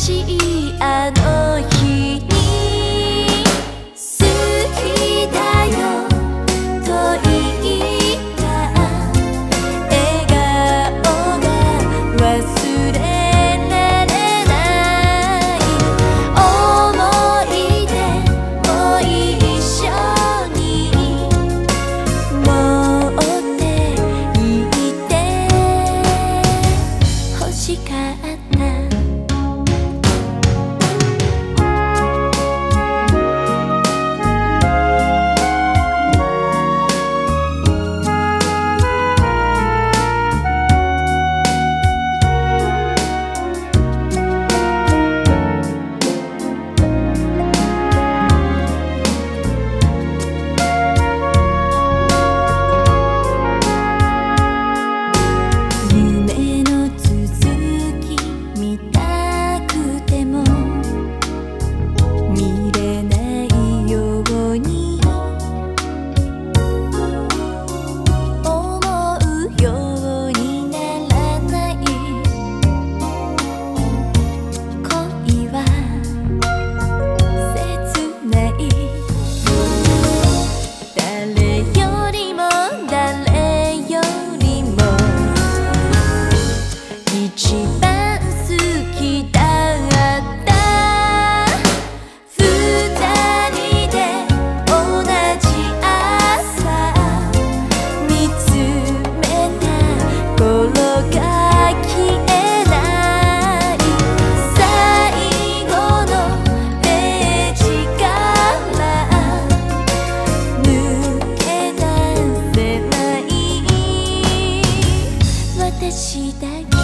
しいあの日に好きだよと言った笑顔が忘れられない思い出も一緒に持っていて欲しかったした